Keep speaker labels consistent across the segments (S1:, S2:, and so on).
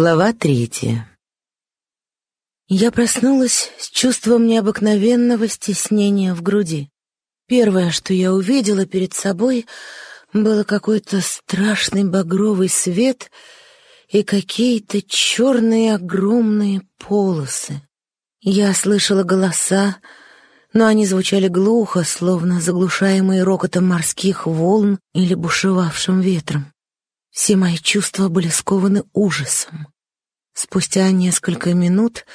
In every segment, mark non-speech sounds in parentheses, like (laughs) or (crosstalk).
S1: Глава третья. Я проснулась с чувством необыкновенного стеснения в груди. Первое, что я увидела перед собой, было какой-то страшный багровый свет и какие-то черные огромные полосы. Я слышала голоса, но они звучали глухо, словно заглушаемые рокотом морских волн или бушевавшим ветром. Все мои чувства были скованы ужасом. Спустя несколько минут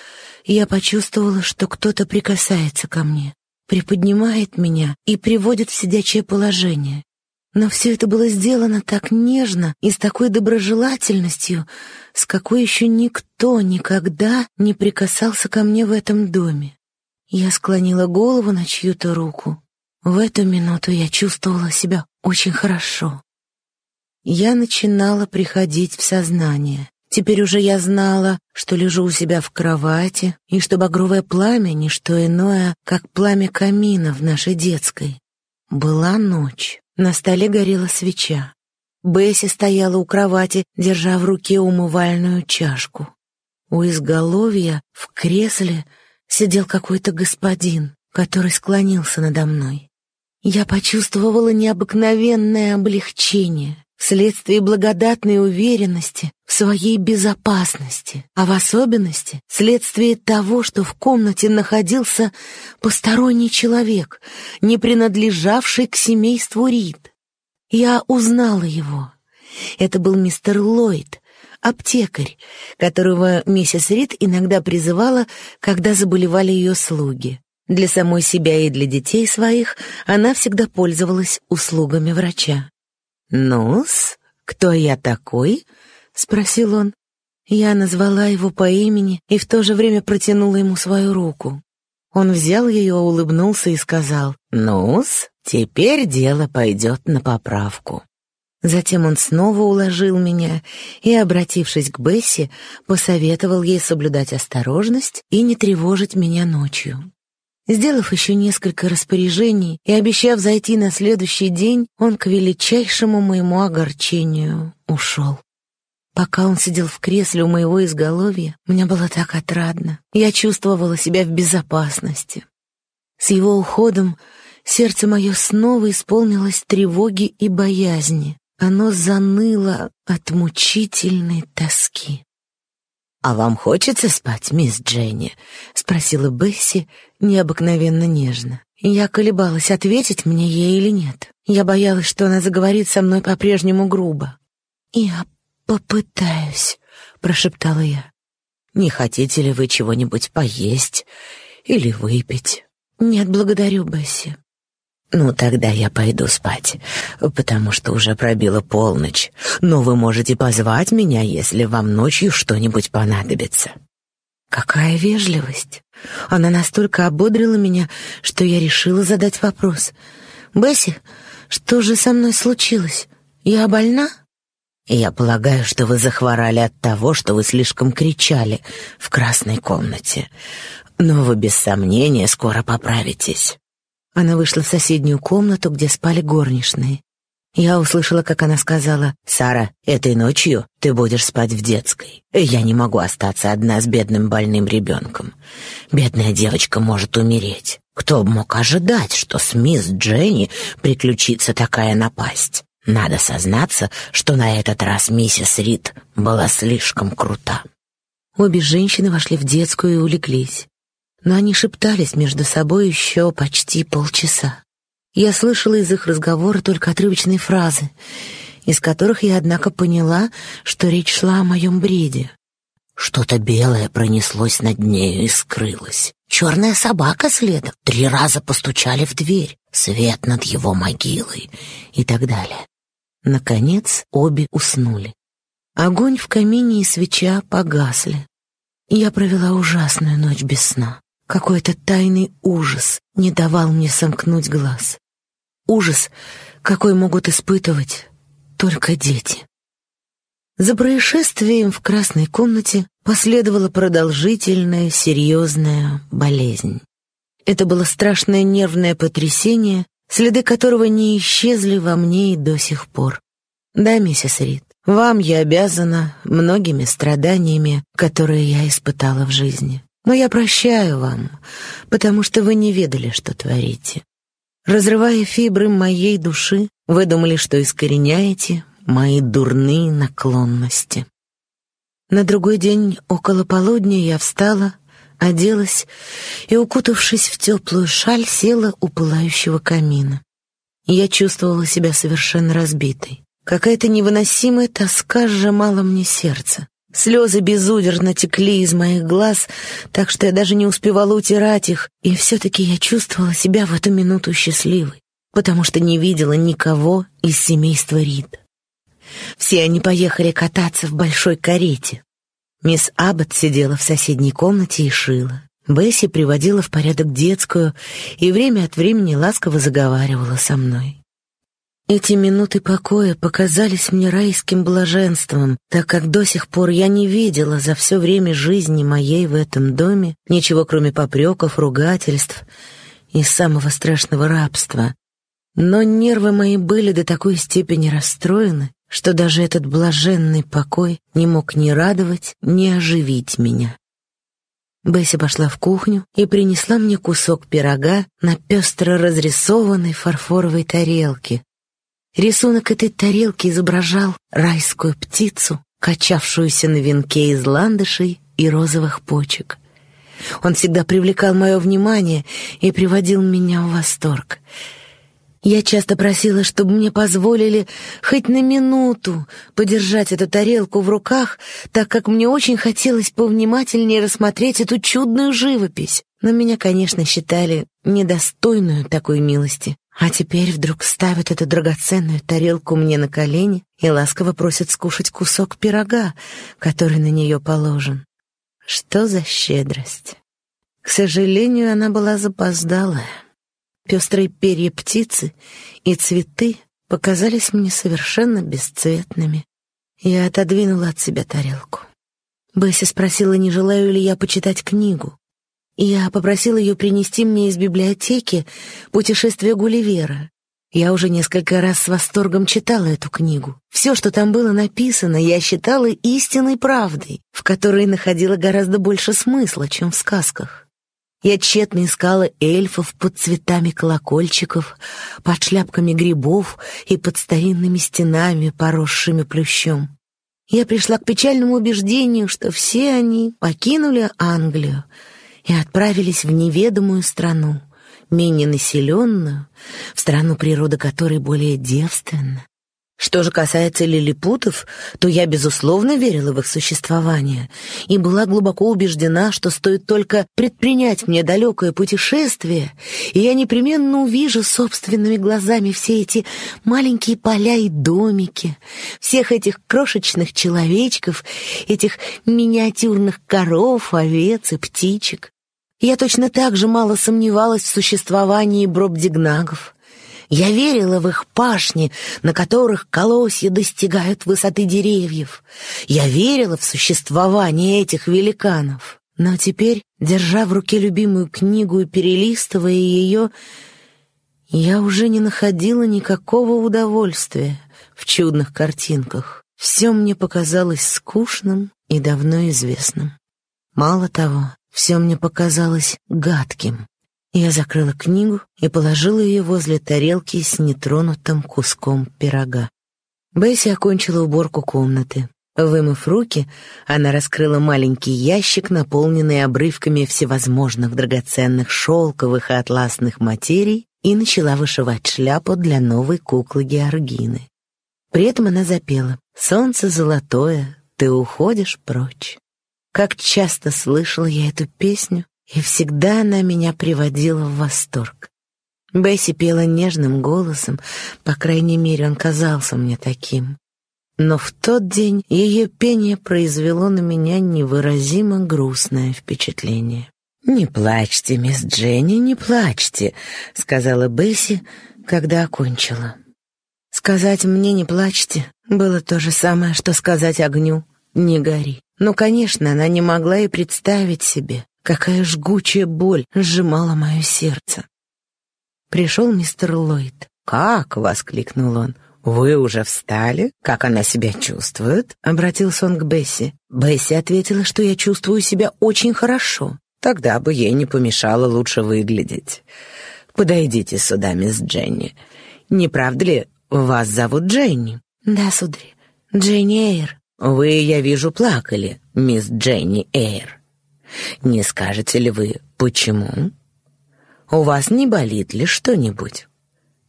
S1: я почувствовала, что кто-то прикасается ко мне, приподнимает меня и приводит в сидячее положение. Но все это было сделано так нежно и с такой доброжелательностью, с какой еще никто никогда не прикасался ко мне в этом доме. Я склонила голову на чью-то руку. В эту минуту я чувствовала себя очень хорошо я начинала приходить в сознание. Теперь уже я знала, что лежу у себя в кровати, и что багровое пламя — не что иное, как пламя камина в нашей детской. Была ночь. На столе горела свеча. Бесси стояла у кровати, держа в руке умывальную чашку. У изголовья в кресле сидел какой-то господин, который склонился надо мной. Я почувствовала необыкновенное облегчение вследствие благодатной уверенности в своей безопасности, а в особенности вследствие того, что в комнате находился посторонний человек, не принадлежавший к семейству Рид. Я узнала его. Это был мистер Ллойд, аптекарь, которого миссис Рид иногда призывала, когда заболевали ее слуги. Для самой себя и для детей своих она всегда пользовалась услугами врача. «Ну-с, кто я такой?» — спросил он. Я назвала его по имени и в то же время протянула ему свою руку. Он взял ее, улыбнулся и сказал, «Ну-с, теперь дело пойдет на поправку». Затем он снова уложил меня и, обратившись к Бесси, посоветовал ей соблюдать осторожность и не тревожить меня ночью. Сделав еще несколько распоряжений и обещав зайти на следующий день, он к величайшему моему огорчению ушел. Пока он сидел в кресле у моего изголовья, мне было так отрадно. Я чувствовала себя в безопасности. С его уходом сердце мое снова исполнилось тревоги и боязни. Оно заныло от мучительной тоски. «А вам хочется спать, мисс Дженни?» — спросила Бесси необыкновенно нежно. Я колебалась, ответить мне ей или нет. Я боялась, что она заговорит со мной по-прежнему грубо. «Я попытаюсь», — прошептала я. «Не хотите ли вы чего-нибудь поесть или выпить?» «Нет, благодарю, Бесси. «Ну, тогда я пойду спать, потому что уже пробила полночь. Но вы можете позвать меня, если вам ночью что-нибудь понадобится». Какая вежливость! Она настолько ободрила меня, что я решила задать вопрос. «Бесси, что же со мной случилось? Я больна?» «Я полагаю, что вы захворали от того, что вы слишком кричали в красной комнате. Но вы без сомнения скоро поправитесь». Она вышла в соседнюю комнату, где спали горничные. Я услышала, как она сказала, «Сара, этой ночью ты будешь спать в детской. Я не могу остаться одна с бедным больным ребенком. Бедная девочка может умереть. Кто мог ожидать, что с мисс Дженни приключится такая напасть? Надо сознаться, что на этот раз миссис Рид была слишком крута». Обе женщины вошли в детскую и улеглись но они шептались между собой еще почти полчаса. Я слышала из их разговора только отрывочные фразы, из которых я, однако, поняла, что речь шла о моем бреде. Что-то белое пронеслось над нею и скрылось. Черная собака следом. Три раза постучали в дверь. Свет над его могилой и так далее. Наконец обе уснули. Огонь в камине и свеча погасли. Я провела ужасную ночь без сна. Какой-то тайный ужас не давал мне сомкнуть глаз. Ужас, какой могут испытывать только дети. За происшествием в красной комнате последовала продолжительная, серьезная болезнь. Это было страшное нервное потрясение, следы которого не исчезли во мне и до сих пор. Да, миссис Рид, Вам я обязана многими страданиями, которые я испытала в жизни. Но я прощаю вам, потому что вы не ведали, что творите. Разрывая фибры моей души, вы думали, что искореняете мои дурные наклонности. На другой день около полудня я встала, оделась и, укутавшись в теплую шаль, села у пылающего камина. Я чувствовала себя совершенно разбитой. Какая-то невыносимая тоска сжимала мне сердце. Слезы безудержно текли из моих глаз, так что я даже не успевала утирать их, и все-таки я чувствовала себя в эту минуту счастливой, потому что не видела никого из семейства Рид. Все они поехали кататься в большой карете. Мисс Аббот сидела в соседней комнате и шила. Бесси приводила в порядок детскую и время от времени ласково заговаривала со мной. Эти минуты покоя показались мне райским блаженством, так как до сих пор я не видела за все время жизни моей в этом доме ничего, кроме попреков, ругательств и самого страшного рабства. Но нервы мои были до такой степени расстроены, что даже этот блаженный покой не мог ни радовать, ни оживить меня. Бесси пошла в кухню и принесла мне кусок пирога на пестро разрисованной фарфоровой тарелке, Рисунок этой тарелки изображал райскую птицу, качавшуюся на венке из ландышей и розовых почек. Он всегда привлекал мое внимание и приводил меня в восторг. Я часто просила, чтобы мне позволили хоть на минуту подержать эту тарелку в руках, так как мне очень хотелось повнимательнее рассмотреть эту чудную живопись. Но меня, конечно, считали недостойную такой милости. А теперь вдруг ставят эту драгоценную тарелку мне на колени и ласково просят скушать кусок пирога, который на нее положен. Что за щедрость? К сожалению, она была запоздалая. Пестрые перья птицы и цветы показались мне совершенно бесцветными. Я отодвинула от себя тарелку. Бесси спросила, не желаю ли я почитать книгу. Я попросил ее принести мне из библиотеки «Путешествие Гулливера». Я уже несколько раз с восторгом читала эту книгу. Все, что там было написано, я считала истинной правдой, в которой находила гораздо больше смысла, чем в сказках. Я тщетно искала эльфов под цветами колокольчиков, под шляпками грибов и под старинными стенами, поросшими плющом. Я пришла к печальному убеждению, что все они покинули Англию, и отправились в неведомую страну, менее населенную, в страну, природа которой более девственна. Что же касается лилипутов, то я, безусловно, верила в их существование и была глубоко убеждена, что стоит только предпринять мне далекое путешествие, и я непременно увижу собственными глазами все эти маленькие поля и домики, всех этих крошечных человечков, этих миниатюрных коров, овец и птичек. Я точно так же мало сомневалась в существовании бробдигнагов. Я верила в их пашни, на которых колосья достигают высоты деревьев. Я верила в существование этих великанов. Но теперь, держа в руке любимую книгу и перелистывая ее, я уже не находила никакого удовольствия в чудных картинках. Все мне показалось скучным и давно известным. Мало того, все мне показалось гадким. Я закрыла книгу и положила ее возле тарелки с нетронутым куском пирога. Бесси окончила уборку комнаты. Вымыв руки, она раскрыла маленький ящик, наполненный обрывками всевозможных драгоценных шелковых и атласных материй, и начала вышивать шляпу для новой куклы Георгины. При этом она запела «Солнце золотое, ты уходишь прочь». Как часто слышала я эту песню, и всегда она меня приводила в восторг. Бесси пела нежным голосом, по крайней мере, он казался мне таким. Но в тот день ее пение произвело на меня невыразимо грустное впечатление. «Не плачьте, мисс Дженни, не плачьте», — сказала Бесси, когда окончила. Сказать мне «не плачьте» было то же самое, что сказать огню «не гори». Но, конечно, она не могла и представить себе, какая жгучая боль сжимала мое сердце. Пришел мистер Ллойд. «Как?» — воскликнул он. «Вы уже встали? Как она себя чувствует?» — обратился он к Бесси. Бесси ответила, что я чувствую себя очень хорошо. Тогда бы ей не помешало лучше выглядеть. «Подойдите сюда, мисс Дженни. Не правда ли, вас зовут Дженни?» «Да, сударь. Дженни Эйр». «Вы, я вижу, плакали, мисс Дженни Эйр. Не скажете ли вы, почему? У вас не болит ли что-нибудь?»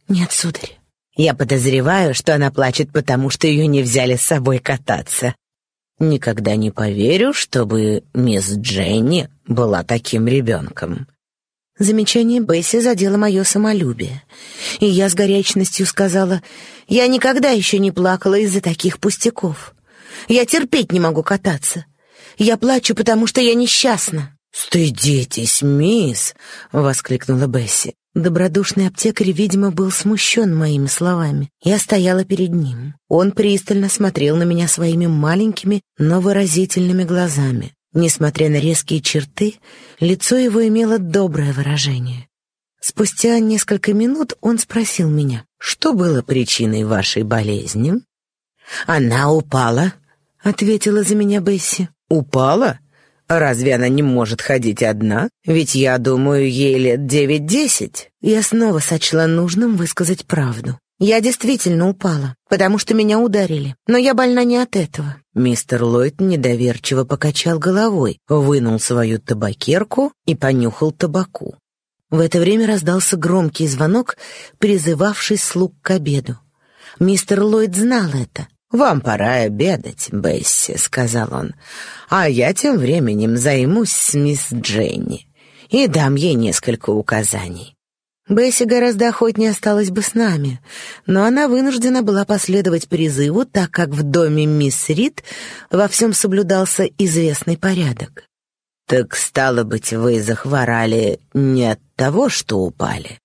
S1: «Нет, сударь». Я подозреваю, что она плачет, потому что ее не взяли с собой кататься. Никогда не поверю, чтобы мисс Дженни была таким ребенком. Замечание Бесси задело мое самолюбие, и я с горячностью сказала, «Я никогда еще не плакала из-за таких пустяков. Я терпеть не могу кататься. Я плачу, потому что я несчастна». «Стыдитесь, мисс!» — воскликнула Бесси. Добродушный аптекарь, видимо, был смущен моими словами. Я стояла перед ним. Он пристально смотрел на меня своими маленькими, но выразительными глазами. Несмотря на резкие черты, лицо его имело доброе выражение. Спустя несколько минут он спросил меня, что было причиной вашей болезни? «Она упала», — ответила за меня Бесси. «Упала? Разве она не может ходить одна? Ведь я думаю, ей лет девять-десять. Я снова сочла нужным высказать правду. Я действительно упала, потому что меня ударили. Но я больна не от этого. Мистер Ллойд недоверчиво покачал головой, вынул свою табакерку и понюхал табаку. В это время раздался громкий звонок, призывавший слуг к обеду. Мистер Ллойд знал это. «Вам пора обедать, Бесси», — сказал он. «А я тем временем займусь с мисс Дженни и дам ей несколько указаний». Бесси гораздо охотнее осталась бы с нами, но она вынуждена была последовать призыву, так как в доме мисс Рид во всем соблюдался известный порядок. «Так, стало быть, вы захворали не от того, что упали?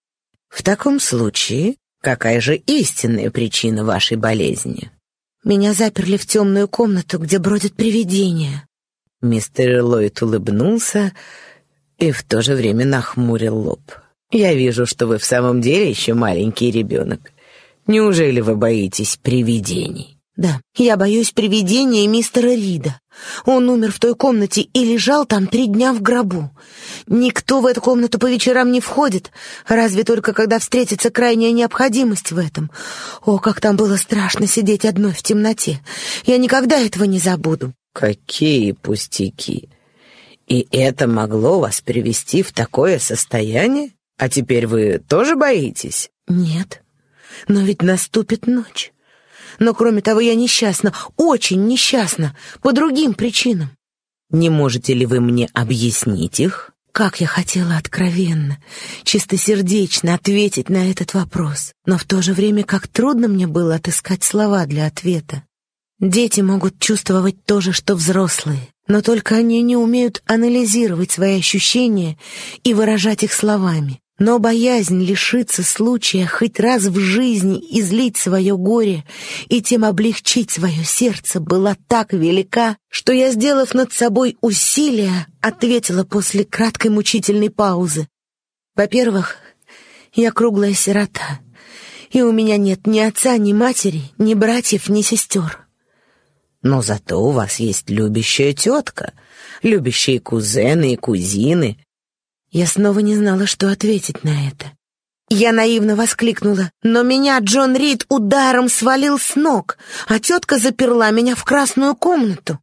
S1: В таком случае, какая же истинная причина вашей болезни?» Меня заперли в темную комнату, где бродят привидения. Мистер Ллойд улыбнулся и в то же время нахмурил лоб. «Я вижу, что вы в самом деле еще маленький ребенок. Неужели вы боитесь привидений?» «Да, я боюсь привидения мистера Рида. Он умер в той комнате и лежал там три дня в гробу. Никто в эту комнату по вечерам не входит, разве только когда встретится крайняя необходимость в этом. О, как там было страшно сидеть одной в темноте. Я никогда этого не забуду». «Какие пустяки! И это могло вас привести в такое состояние? А теперь вы тоже боитесь?» «Нет, но ведь наступит ночь». Но кроме того, я несчастна, очень несчастна, по другим причинам. Не можете ли вы мне объяснить их? Как я хотела откровенно, чистосердечно ответить на этот вопрос, но в то же время как трудно мне было отыскать слова для ответа. Дети могут чувствовать то же, что взрослые, но только они не умеют анализировать свои ощущения и выражать их словами. Но боязнь лишиться случая хоть раз в жизни излить свое горе и тем облегчить свое сердце была так велика, что я, сделав над собой усилие, ответила после краткой мучительной паузы. Во-первых, я круглая сирота, и у меня нет ни отца, ни матери, ни братьев, ни сестер. Но зато у вас есть любящая тетка, любящие кузены и кузины, я снова не знала, что ответить на это. Я наивно воскликнула, но меня Джон Рид ударом свалил с ног, а тетка заперла меня в красную комнату.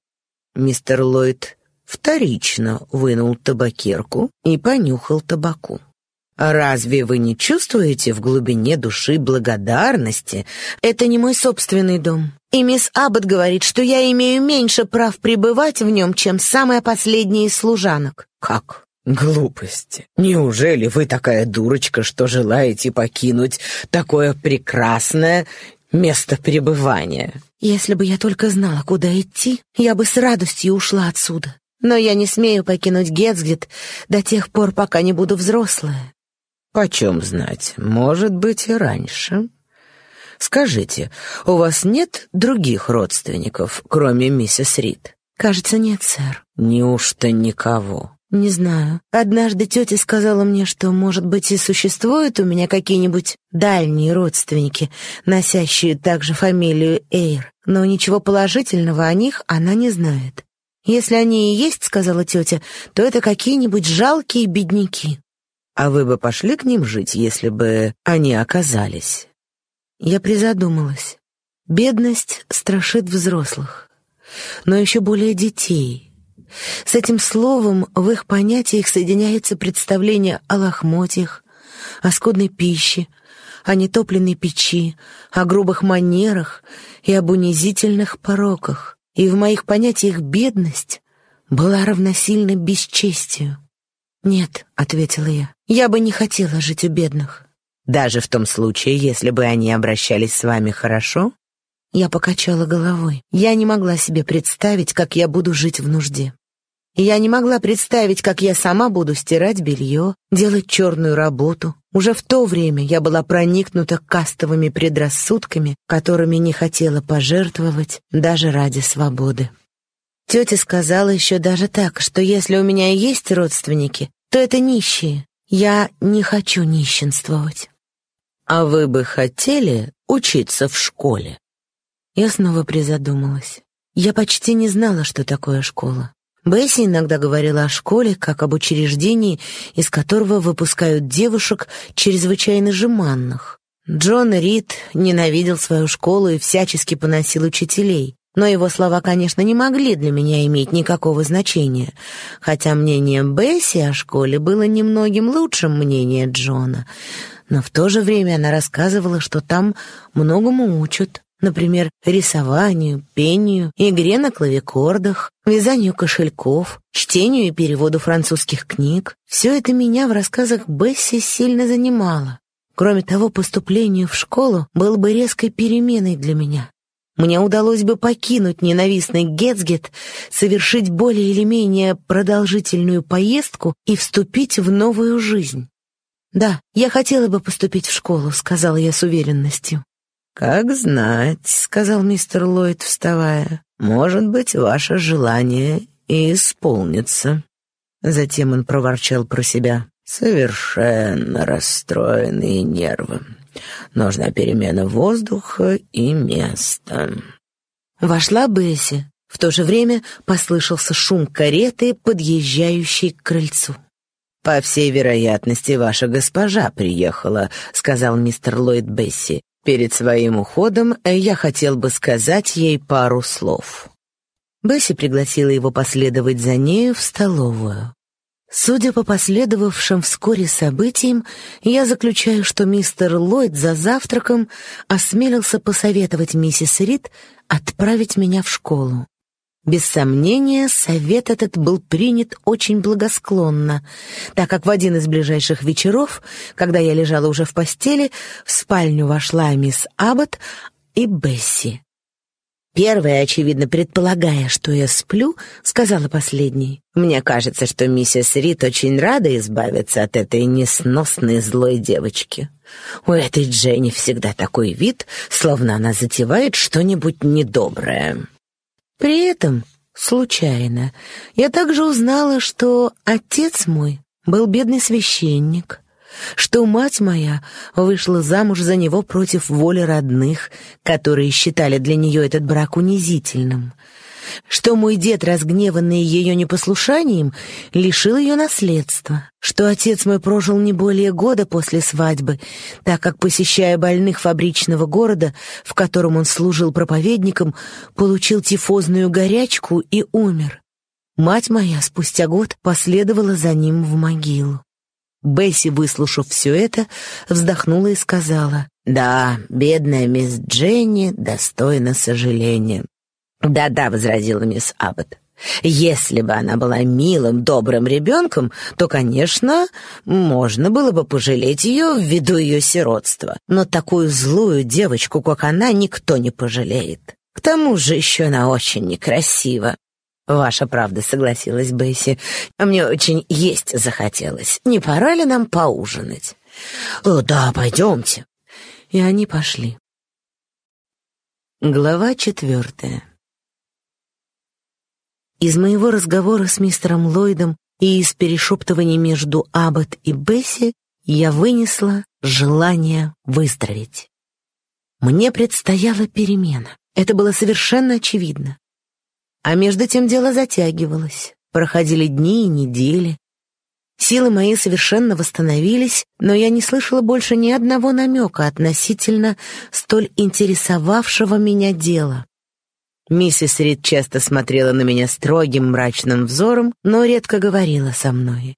S1: Мистер Ллойд вторично вынул табакерку и понюхал табаку. «Разве вы не чувствуете в глубине души благодарности? Это не мой собственный дом. И мисс Аббот говорит, что я имею меньше прав пребывать в нем, чем самая последняя из служанок». «Как? Глупости. Неужели вы такая дурочка, что желаете покинуть такое прекрасное место пребывания? Если бы я только знала, куда идти, я бы с радостью ушла отсюда. Но я не смею покинуть Гетцгет до тех пор, пока не буду взрослая. Почем знать, может быть и раньше. Скажите, у вас нет других родственников, кроме миссис Рид? Кажется, нет, сэр. Неужто никого? Не знаю. Однажды тетя сказала мне, что, может быть, и существуют у меня какие-нибудь дальние родственники, носящие также фамилию Эйр, но ничего положительного о них она не знает. Если они и есть, сказала тетя, то это какие-нибудь жалкие бедняки.
S2: А вы бы пошли к ним жить, если бы они оказались?
S1: Я призадумалась. Бедность страшит взрослых, но еще более детей — с этим словом в их понятиях соединяется представление о лохмотьях, о скудной пище, о нетопленной печи, о грубых манерах и об унизительных пороках. И в моих понятиях бедность была равносильна бесчестию. «Нет», — ответила я, — «я бы не хотела жить у бедных».
S2: «Даже в том случае, если бы они обращались с вами хорошо?»
S1: Я покачала головой. Я не могла себе представить, как я буду жить в нужде. Я не могла представить, как я сама буду стирать белье, делать черную работу. Уже в то время я была проникнута кастовыми предрассудками, которыми не хотела пожертвовать даже ради свободы. Тетя сказала еще даже так, что если у меня есть родственники, то это нищие. Я не хочу нищенствовать.
S2: А вы бы хотели учиться в школе?
S1: Я снова призадумалась. Я почти не знала, что такое школа. Бесси иногда говорила о школе как об учреждении, из которого выпускают девушек чрезвычайно жеманных. Джон Рид ненавидел свою школу и всячески поносил учителей. Но его слова, конечно, не могли для меня иметь никакого значения, хотя мнение Бесси о школе было немногим лучшим мнения Джона. Но в то же время она рассказывала, что там многому учат. Например, рисованию, пению, игре на клавикордах, вязанию кошельков, чтению и переводу французских книг. Все это меня в рассказах Бесси сильно занимало. Кроме того, поступление в школу было бы резкой переменой для меня. Мне удалось бы покинуть ненавистный Гетцгет, совершить более или менее продолжительную поездку и вступить в новую жизнь. «Да, я хотела бы поступить в школу», — сказала я с уверенностью.
S2: «Как знать», — сказал мистер Ллойд, вставая. «Может быть, ваше желание и исполнится». Затем он проворчал про себя. «Совершенно расстроенные нервы. Нужна перемена воздуха и места».
S1: Вошла Бесси. В то же время послышался шум кареты, подъезжающей к крыльцу.
S2: «По всей вероятности, ваша госпожа приехала», — сказал мистер Ллойд Бесси. Перед своим уходом я хотел бы сказать ей пару слов.
S1: Бесси пригласила его последовать за нею в столовую. Судя по последовавшим вскоре событиям, я заключаю, что мистер Ллойд за завтраком осмелился посоветовать миссис Рид отправить меня в школу. Без сомнения, совет этот был принят очень благосклонно, так как в один из ближайших вечеров, когда я лежала уже в постели, в спальню вошла мисс Аббот и Бесси. Первая, очевидно, предполагая, что я сплю, сказала последней. «Мне кажется, что миссис Рид очень рада избавиться от этой несносной злой девочки. У этой Дженни всегда такой вид, словно она затевает что-нибудь недоброе». При этом, случайно, я также узнала, что отец мой был бедный священник, что мать моя вышла замуж за него против воли родных, которые считали для нее этот брак унизительным, что мой дед, разгневанный ее непослушанием, лишил ее наследства, что отец мой прожил не более года после свадьбы, так как, посещая больных фабричного города, в котором он служил проповедником, получил тифозную горячку и умер. Мать моя спустя год последовала за ним в могилу. Бесси, выслушав все это, вздохнула и сказала, «Да, бедная мисс Дженни достойна сожаления. «Да-да», — возразила мисс Аббот. «Если бы она была милым, добрым ребенком, то, конечно, можно было бы пожалеть ее ввиду ее сиротства. Но такую злую девочку, как она, никто не пожалеет. К тому же еще она очень некрасива». «Ваша правда», — согласилась Бесси. «А мне очень есть захотелось. Не пора ли нам поужинать?» «О, да, пойдемте». И они пошли. Глава четвертая. Из моего разговора с мистером Ллойдом и из перешептываний между Аббот и Бесси я вынесла желание выздороветь. Мне предстояла перемена. Это было совершенно очевидно. А между тем дело затягивалось. Проходили дни и недели. Силы мои совершенно восстановились, но я не слышала больше ни одного намека относительно столь интересовавшего меня дела. Миссис Рид часто смотрела на меня строгим мрачным взором, но редко говорила со мной.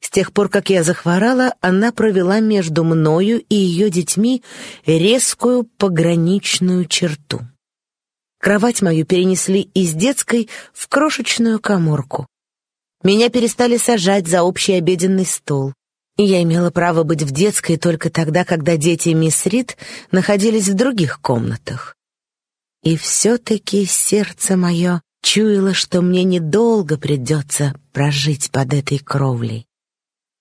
S1: С тех пор, как я захворала, она провела между мною и ее детьми резкую пограничную черту. Кровать мою перенесли из детской в крошечную коморку. Меня перестали сажать за общий обеденный стол. И я имела право быть в детской только тогда, когда дети мисс Рид находились в других комнатах. И все-таки сердце мое чуяло, что мне недолго придется прожить под этой кровлей.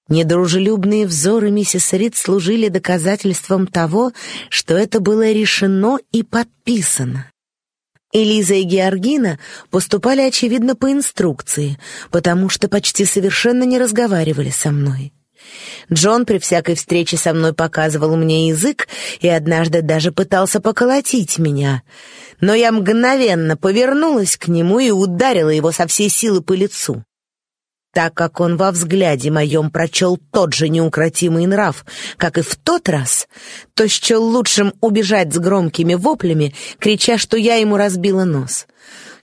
S1: Недружелюбные взоры миссис Рид служили доказательством того, что это было решено и подписано. Элиза и Георгина поступали, очевидно, по инструкции, потому что почти совершенно не разговаривали со мной. Джон при всякой встрече со мной показывал мне язык и однажды даже пытался поколотить меня. Но я мгновенно повернулась к нему и ударила его со всей силы по лицу. Так как он во взгляде моем прочел тот же неукротимый нрав, как и в тот раз, то счел лучшим убежать с громкими воплями, крича, что я ему разбила нос.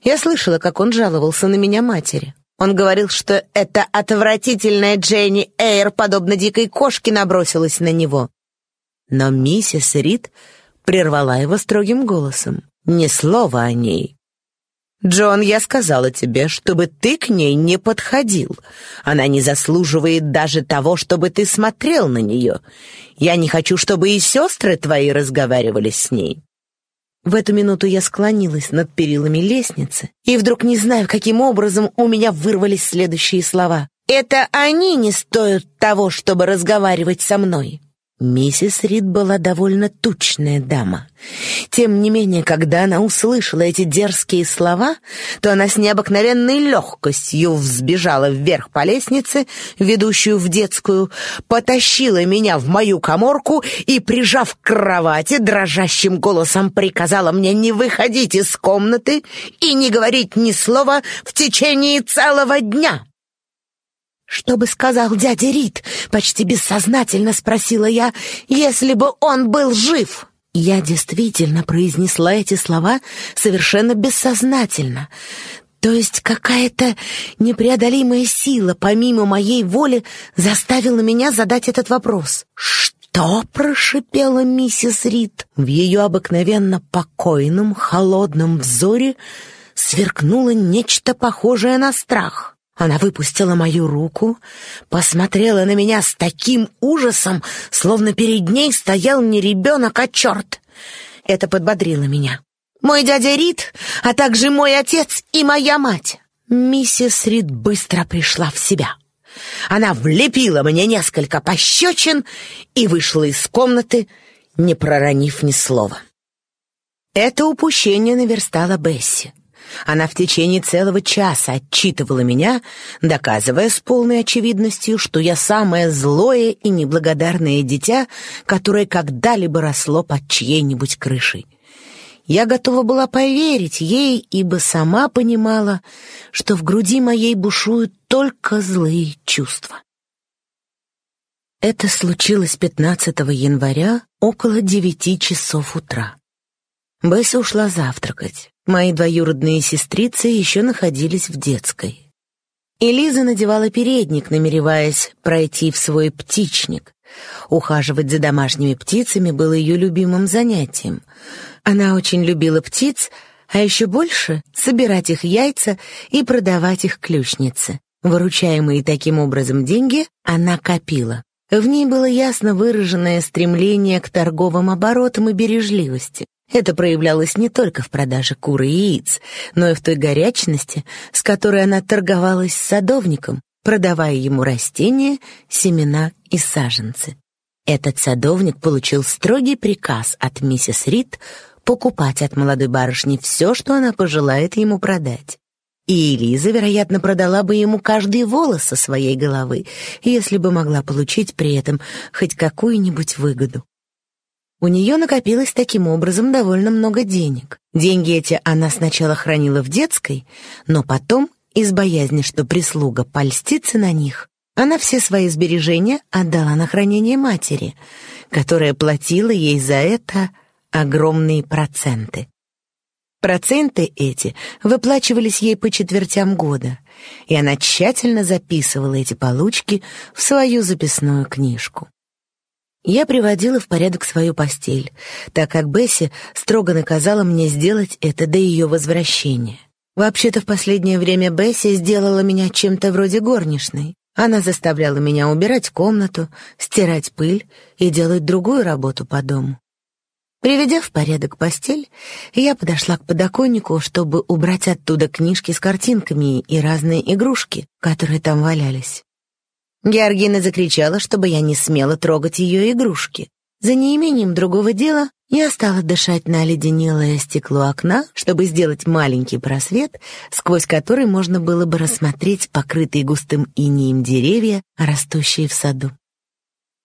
S1: Я слышала, как он жаловался на меня матери. Он говорил, что эта отвратительная Дженни Эйр, подобно дикой кошке, набросилась на него. Но миссис Рид прервала его строгим голосом. «Ни слова о ней. «Джон, я сказала тебе, чтобы ты к ней не подходил. Она не заслуживает даже того, чтобы ты смотрел на нее. Я не хочу, чтобы и сестры твои разговаривали с ней». В эту минуту я склонилась над перилами лестницы, и вдруг, не знаю, каким образом, у меня вырвались следующие слова. «Это они не стоят того, чтобы разговаривать со мной». Миссис Рид была довольно тучная дама. Тем не менее, когда она услышала эти дерзкие слова, то она с необыкновенной легкостью взбежала вверх по лестнице, ведущую в детскую, потащила меня в мою коморку и, прижав к кровати, дрожащим голосом приказала мне не выходить из комнаты и не говорить ни слова в течение целого дня. «Что бы сказал дядя Рид?» — почти бессознательно спросила я, «если бы он был жив». Я действительно произнесла эти слова совершенно бессознательно. То есть какая-то непреодолимая сила, помимо моей воли, заставила меня задать этот вопрос. «Что?» — прошипела миссис Рид. В ее обыкновенно покойном, холодном взоре сверкнуло нечто похожее на страх. Она выпустила мою руку, посмотрела на меня с таким ужасом, словно перед ней стоял не ребенок, а черт. Это подбодрило меня. «Мой дядя Рид, а также мой отец и моя мать». Миссис Рид быстро пришла в себя. Она влепила мне несколько пощечин и вышла из комнаты, не проронив ни слова. Это упущение наверстала Бесси. Она в течение целого часа отчитывала меня, доказывая с полной очевидностью, что я самое злое и неблагодарное дитя, которое когда-либо росло под чьей-нибудь крышей. Я готова была поверить ей, ибо сама понимала, что в груди моей бушуют только злые чувства. Это случилось 15 января около девяти часов утра. Бесса ушла завтракать. Мои двоюродные сестрицы еще находились в детской. Элиза надевала передник, намереваясь пройти в свой птичник. Ухаживать за домашними птицами было ее любимым занятием. Она очень любила птиц, а еще больше — собирать их яйца и продавать их ключнице. Выручаемые таким образом деньги она копила. В ней было ясно выраженное стремление к торговым оборотам и бережливости. Это проявлялось не только в продаже кур и яиц, но и в той горячности, с которой она торговалась с садовником, продавая ему растения, семена и саженцы. Этот садовник получил строгий приказ от миссис Рид покупать от молодой барышни все, что она пожелает ему продать. И Элиза, вероятно, продала бы ему каждый волос со своей головы, если бы могла получить при этом хоть какую-нибудь выгоду. У нее накопилось таким образом довольно много денег. Деньги эти она сначала хранила в детской, но потом, из боязни, что прислуга польстится на них, она все свои сбережения отдала на хранение матери, которая платила ей за это огромные проценты. Проценты эти выплачивались ей по четвертям года, и она тщательно записывала эти получки в свою записную книжку. Я приводила в порядок свою постель, так как Бесси строго наказала мне сделать это до ее возвращения. Вообще-то в последнее время Бесси сделала меня чем-то вроде горничной. Она заставляла меня убирать комнату, стирать пыль и делать другую работу по дому. Приведя в порядок постель, я подошла к подоконнику, чтобы убрать оттуда книжки с картинками и разные игрушки, которые там валялись. Георгина закричала, чтобы я не смела трогать ее игрушки. За неимением другого дела я стала дышать на оледенелое стекло окна, чтобы сделать маленький просвет, сквозь который можно было бы рассмотреть покрытые густым инеем деревья, растущие в саду.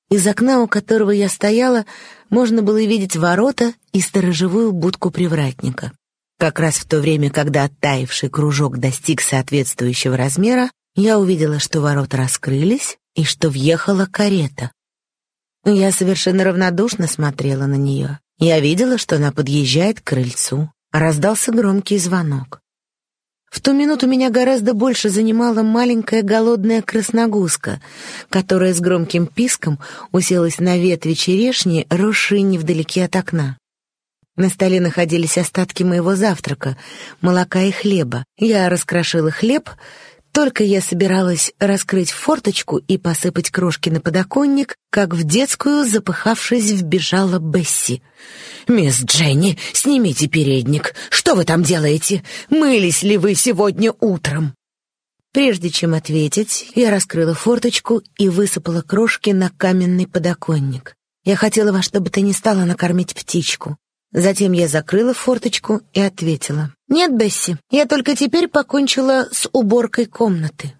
S1: Из окна, у которого я стояла, можно было видеть ворота и сторожевую будку привратника. Как раз в то время, когда оттаивший кружок достиг соответствующего размера, я увидела, что ворота раскрылись и что въехала карета. Я совершенно равнодушно смотрела на нее. Я видела, что она подъезжает к крыльцу. Раздался громкий звонок. В ту минуту меня гораздо больше занимала маленькая голодная красногузка, которая с громким писком уселась на ветви черешни, росшей невдалеке от окна. На столе находились остатки моего завтрака, молока и хлеба. Я раскрошила хлеб, только я собиралась раскрыть форточку и посыпать крошки на подоконник, как в детскую, запыхавшись, вбежала Бесси. «Мисс Дженни, снимите передник. Что вы там делаете? Мылись ли вы сегодня утром?» Прежде чем ответить, я раскрыла форточку и высыпала крошки на каменный подоконник. Я хотела во что бы то ни стало накормить птичку. Затем я закрыла форточку и ответила. «Нет, Бесси, я только теперь покончила с уборкой комнаты».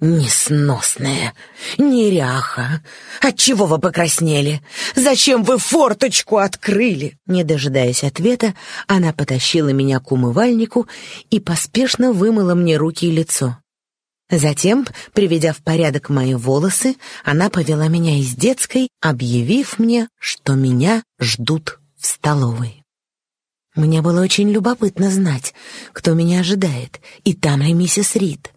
S1: «Несносная, неряха! Отчего вы покраснели? Зачем вы форточку открыли?» Не дожидаясь ответа, она потащила меня к умывальнику и поспешно вымыла мне руки и лицо. Затем, приведя в порядок мои волосы, она повела меня из детской, объявив мне, что меня ждут в столовой. Мне было очень любопытно знать, кто меня ожидает, и там ли миссис Рид.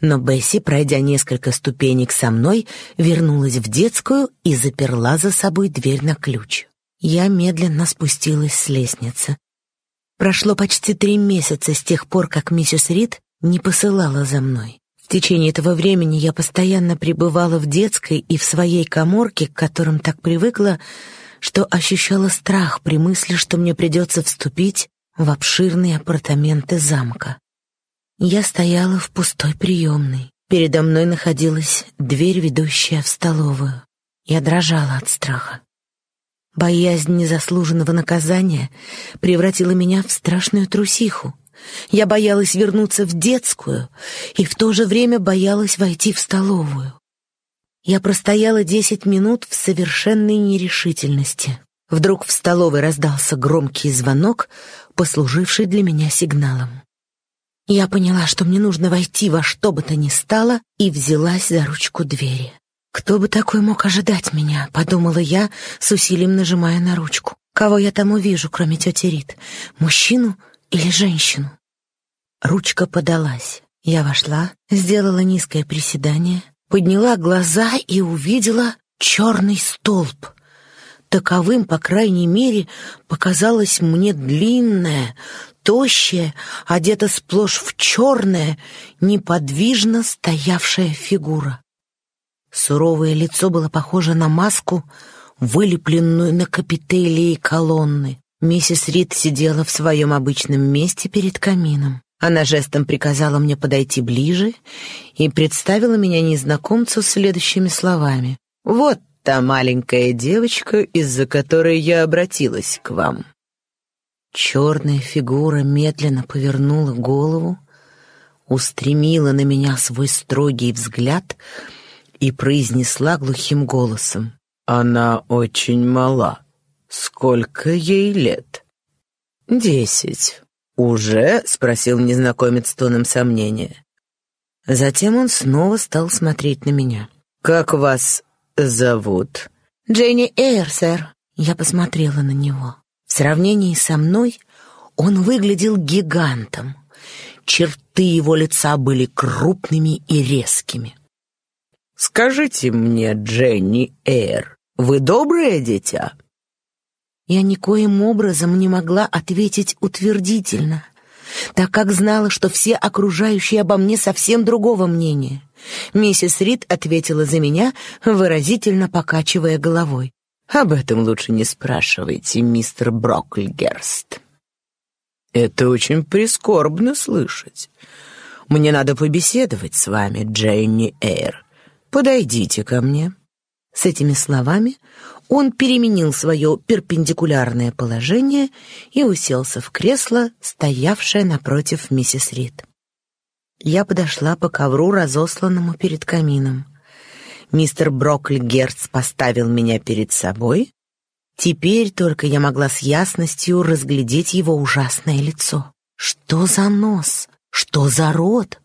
S1: Но Бесси, пройдя несколько ступенек со мной, вернулась в детскую и заперла за собой дверь на ключ. Я медленно спустилась с лестницы. Прошло почти три месяца с тех пор, как миссис Рид не посылала за мной. В течение этого времени я постоянно пребывала в детской и в своей коморке, к которым так привыкла, что ощущала страх при мысли, что мне придется вступить в обширные апартаменты замка. Я стояла в пустой приемной. Передо мной находилась дверь, ведущая в столовую. Я дрожала от страха. Боязнь незаслуженного наказания превратила меня в страшную трусиху. Я боялась вернуться в детскую и в то же время боялась войти в столовую. Я простояла десять минут в совершенной нерешительности. Вдруг в столовой раздался громкий звонок, послуживший для меня сигналом. Я поняла, что мне нужно войти во что бы то ни стало, и взялась за ручку двери. «Кто бы такой мог ожидать меня?» — подумала я, с усилием нажимая на ручку. «Кого я там увижу, кроме тети Рит? Мужчину или женщину?» Ручка подалась. Я вошла, сделала низкое приседание, подняла глаза и увидела черный столб. Таковым, по крайней мере, показалась мне длинная, тощая, одета сплошь в черное, неподвижно стоявшая фигура. Суровое лицо было похоже на маску, вылепленную на капителии колонны. Миссис Рид сидела в своем обычном месте перед камином. Она жестом приказала мне подойти ближе и представила меня незнакомцу следующими словами. «Вот та маленькая девочка, из-за которой я обратилась к вам». Черная фигура медленно повернула голову, устремила на меня свой строгий взгляд и произнесла глухим голосом.
S2: «Она очень мала. Сколько ей лет?» «Десять». «Уже?» — спросил незнакомец тоном сомнения. Затем он снова стал смотреть на меня. «Как вас зовут?»
S1: «Дженни Эйр, сэр». Я посмотрела на него. В сравнении со мной он выглядел гигантом. Черты его лица были крупными и резкими.
S2: «Скажите мне, Дженни Эйр, вы доброе дитя?»
S1: Я никоим образом не могла ответить утвердительно, так как знала, что все окружающие обо мне совсем другого мнения. Миссис Рид ответила за меня, выразительно покачивая головой.
S2: «Об этом лучше не спрашивайте, мистер Брокльгерст». «Это очень прискорбно слышать. Мне надо побеседовать с вами, Дженни Эйр. Подойдите ко мне».
S1: С этими словами он переменил свое перпендикулярное положение и уселся в кресло, стоявшее напротив миссис Рид. Я подошла по ковру, разосланному перед камином. Мистер Брокли Герц поставил меня перед собой. Теперь только я могла с ясностью разглядеть его ужасное лицо. Что за нос? Что за рот?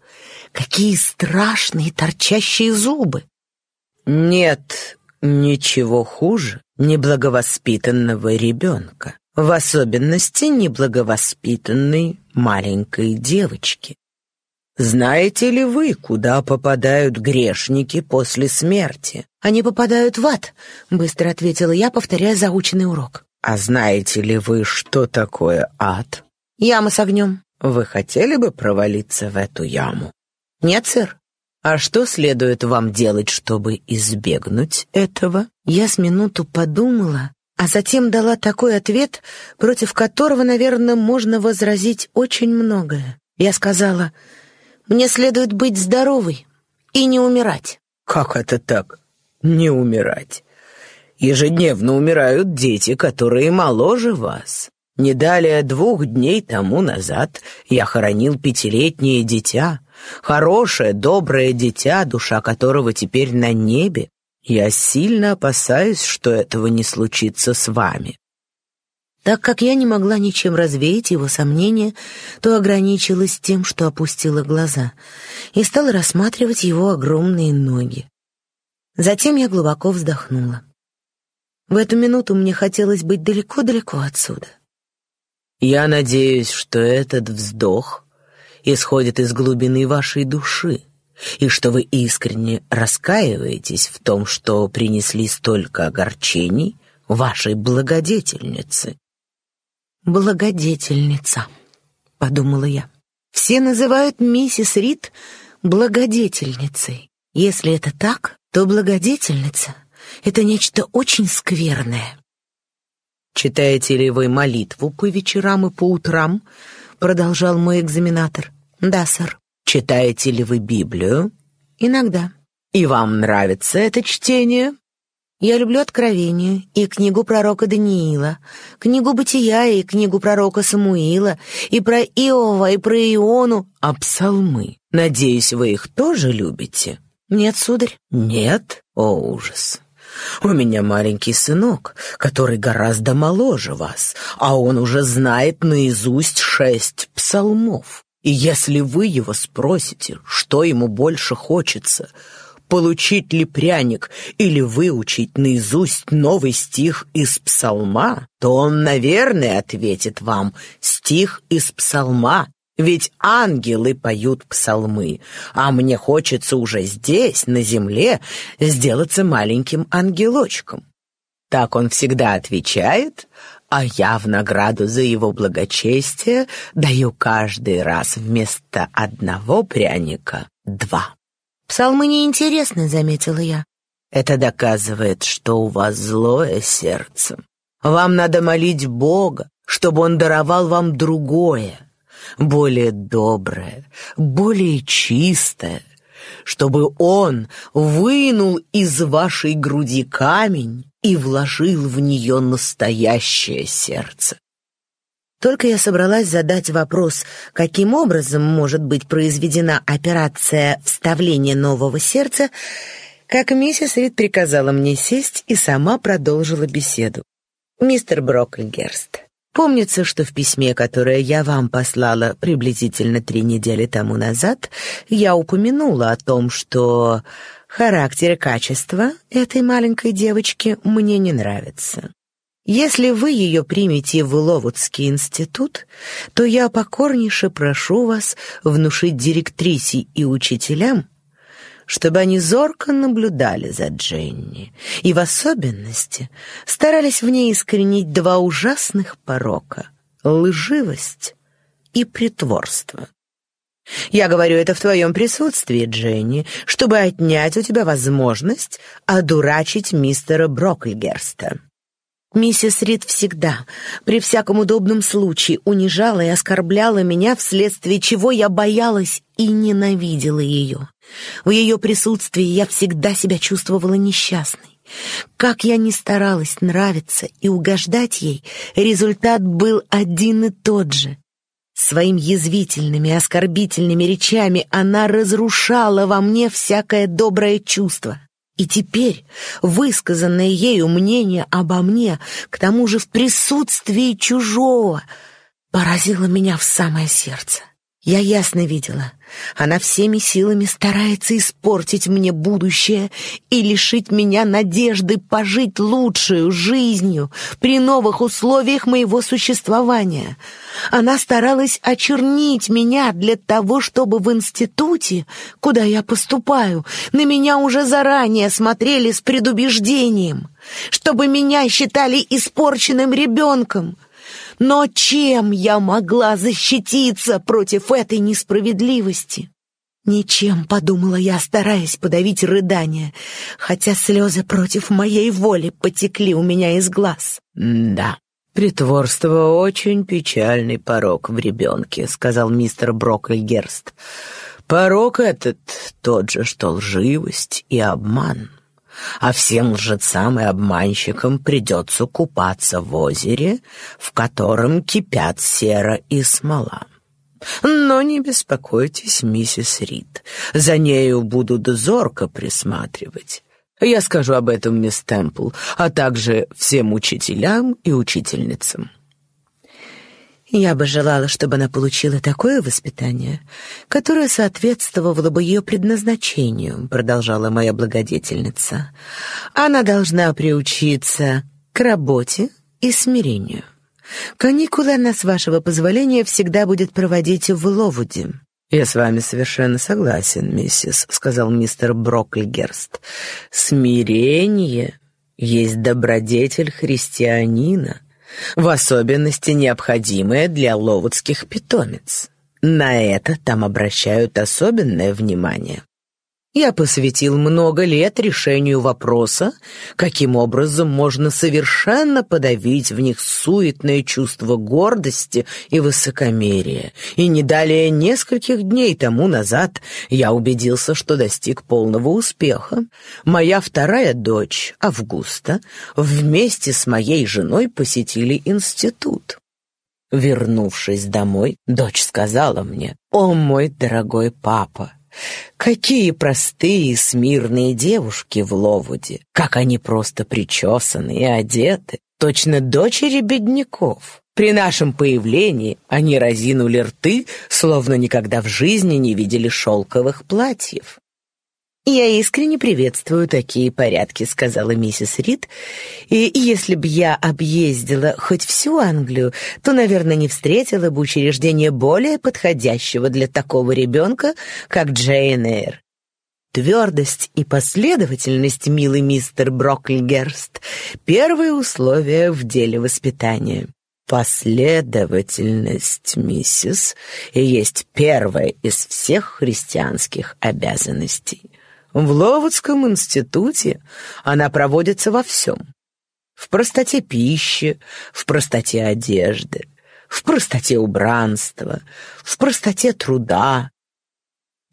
S1: Какие страшные торчащие зубы!
S2: «Нет ничего хуже неблаговоспитанного ребенка, в особенности неблаговоспитанной маленькой девочки. Знаете ли вы, куда попадают грешники после смерти?
S1: Они попадают в ад, быстро ответила я, повторяя заученный урок.
S2: А знаете ли вы, что такое ад?
S1: Яма с огнем.
S2: Вы хотели бы провалиться в эту яму?
S1: Нет, сэр.
S2: А что следует вам делать, чтобы избегнуть этого?
S1: Я с минуту подумала, а затем дала такой ответ, против которого, наверное, можно возразить очень многое. Я сказала, мне следует быть здоровой и не умирать.
S2: Как это так? Не умирать? Ежедневно умирают дети, которые моложе вас. Не далее двух дней тому назад я хоронил пятилетнее дитя, Хорошее, доброе дитя, душа которого теперь на небе. Я сильно опасаюсь, что этого не случится с вами».
S1: Так как я не могла ничем развеять его сомнения, то ограничилась тем, что опустила глаза и стала рассматривать его огромные ноги. Затем я глубоко вздохнула. В эту минуту мне хотелось быть далеко-далеко отсюда.
S2: «Я надеюсь, что этот вздох исходит из глубины вашей души, и что вы искренне раскаиваетесь в том, что принесли столько огорчений вашей благодетельнице.
S1: «Благодетельница», — подумала я. «Все называют миссис Рид благодетельницей. Если это так, то благодетельница — это нечто очень скверное».
S2: «Читаете ли вы молитву по вечерам и по утрам?» — продолжал мой экзаменатор.
S1: «Да, сэр».
S2: «Читаете ли вы Библию?»
S1: «Иногда».
S2: «И вам нравится это чтение?»
S1: «Я люблю Откровение и книгу пророка Даниила, книгу Бытия и книгу пророка Самуила, и про Иова, и про Иону,
S2: а псалмы. Надеюсь, вы их тоже любите?»
S1: «Нет, сударь».
S2: «Нет? О, ужас!» У меня маленький сынок, который гораздо моложе вас, а он уже знает наизусть шесть псалмов. И если вы его спросите, что ему больше хочется, получить ли пряник или выучить наизусть новый стих из псалма, то он, наверное, ответит вам стих из псалма, ведь ангелы поют псалмы, а мне хочется уже здесь, на земле, сделаться маленьким ангелочком. Так он всегда отвечает, а я в награду за его благочестие даю каждый раз вместо одного пряника два.
S1: «Псалмы неинтересны», — заметила я.
S2: «Это доказывает, что у вас злое сердце. Вам надо молить Бога, чтобы Он даровал вам другое, более доброе, более чистое, чтобы Он вынул из вашей груди камень и вложил в нее настоящее сердце.
S1: Только я собралась задать вопрос, каким образом может быть произведена операция вставления нового сердца, как миссис Рид приказала мне сесть и сама продолжила беседу. «Мистер Брокльгерст, помнится, что в письме, которое я вам послала приблизительно три недели тому назад, я упомянула о том, что характер и качество этой маленькой девочки мне не нравятся. Если вы ее примете в Ловудский институт, то я покорнейше прошу вас внушить директрисе и учителям, чтобы они зорко наблюдали за Дженни и в особенности старались в ней искоренить два ужасных порока — лживость и притворство. Я говорю это в твоем присутствии, Дженни, чтобы отнять у тебя возможность одурачить мистера Брокльгерста. Миссис Рид всегда, при всяком удобном случае, унижала и оскорбляла меня, вследствие чего я боялась и ненавидела ее. В ее присутствии я всегда себя чувствовала несчастной. Как я ни старалась нравиться и угождать ей, результат был один и тот же. Своим язвительными, оскорбительными речами она разрушала во мне всякое доброе чувство. И теперь высказанное ею мнение обо мне, к тому же в присутствии чужого, поразило меня в самое сердце. Я ясно видела, она всеми силами старается испортить мне будущее и лишить меня надежды пожить лучшую жизнью при новых условиях моего существования. Она старалась очернить меня для того, чтобы в институте, куда я поступаю, на меня уже заранее смотрели с предубеждением, чтобы меня считали испорченным ребенком, но чем я могла защититься против этой несправедливости? Ничем, подумала я, стараясь подавить рыдание, хотя слезы против моей воли потекли у меня из глаз.
S2: «Да, притворство — очень печальный порог в ребенке», — сказал мистер Брокльгерст. «Порог этот тот же, что лживость и обман» а всем лжецам и обманщикам придется купаться в озере, в котором кипят сера и смола. Но не беспокойтесь, миссис Рид, за нею будут зорко присматривать. Я скажу об этом мисс Темпл, а также всем учителям и учительницам.
S1: Я бы желала, чтобы она получила такое воспитание, которое соответствовало бы ее предназначению, продолжала моя благодетельница. Она должна приучиться к работе и смирению. Каникулы она, с вашего позволения, всегда будет проводить в Ловуде.
S2: «Я с вами совершенно согласен, миссис», — сказал мистер Броклигерст. «Смирение есть добродетель христианина в особенности необходимое для ловудских питомец. На это там обращают особенное внимание. Я посвятил много лет решению вопроса, каким образом можно совершенно подавить в них суетное чувство гордости и высокомерия. И не далее нескольких дней тому назад я убедился, что достиг полного успеха. Моя вторая дочь, Августа, вместе с моей женой посетили институт. Вернувшись домой, дочь сказала мне, «О, мой дорогой папа, Какие простые смирные девушки в Ловуде, как они просто причесаны и одеты, точно дочери бедняков. При нашем появлении они разинули рты, словно никогда в жизни не видели шелковых платьев. «Я искренне приветствую такие порядки», — сказала миссис Рид. «И если бы я объездила хоть всю Англию, то, наверное, не встретила бы учреждения более подходящего для такого ребенка, как Джейн Эйр. Твердость и последовательность, милый мистер Брокльгерст, первые условия в деле воспитания. Последовательность, миссис, и есть первая из всех христианских обязанностей. В Ловодском институте она проводится во всем. В простоте пищи, в простоте одежды, в простоте убранства, в простоте труда.